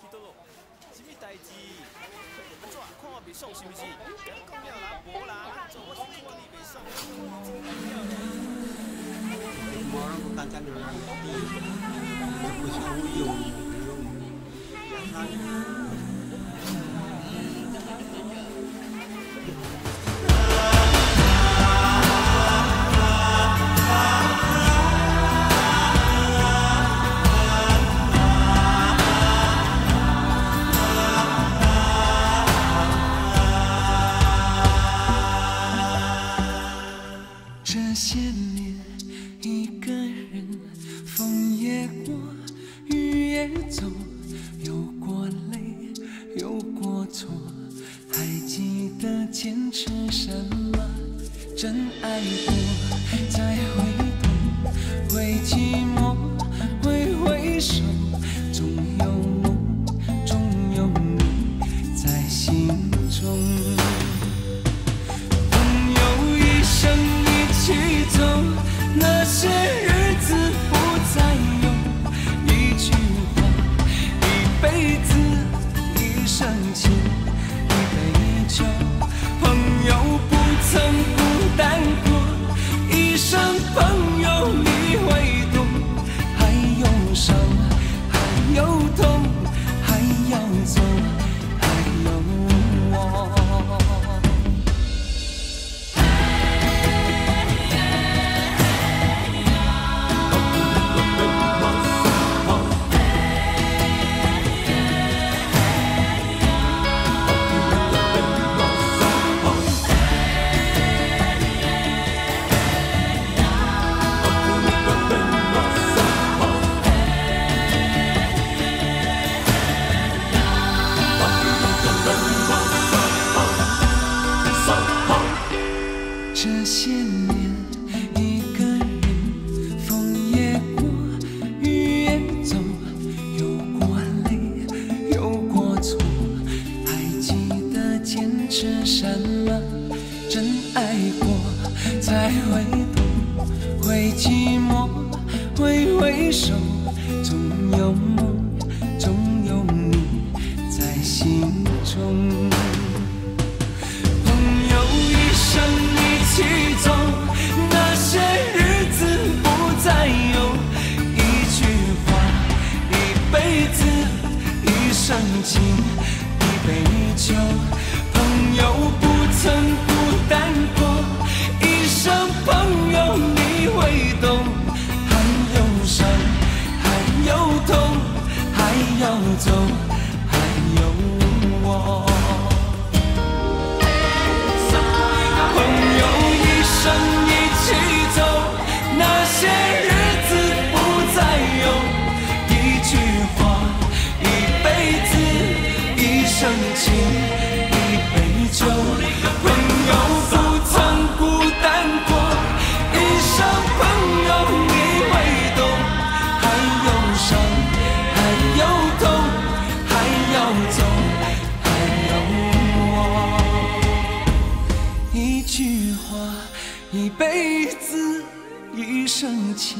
去到咯，什么代志？我们看我未爽是不是？讲了人无啦，我心窝爽。你不想我用用用，别走，有过累，有过错，还记得坚持什么？真爱过，再回头，会寂寞，会回首，总有梦，总有你在心中。朋友一生一起走，那些人。朋友不曾孤单过，一生朋友你会懂，还有伤。什么真爱过才会懂，会寂寞，挥挥手总有梦，总有你在心中。朋友一生一起走，那些日子不再有。一句话，一辈子，一生情，一杯酒。朋友不曾。一辈子一生情。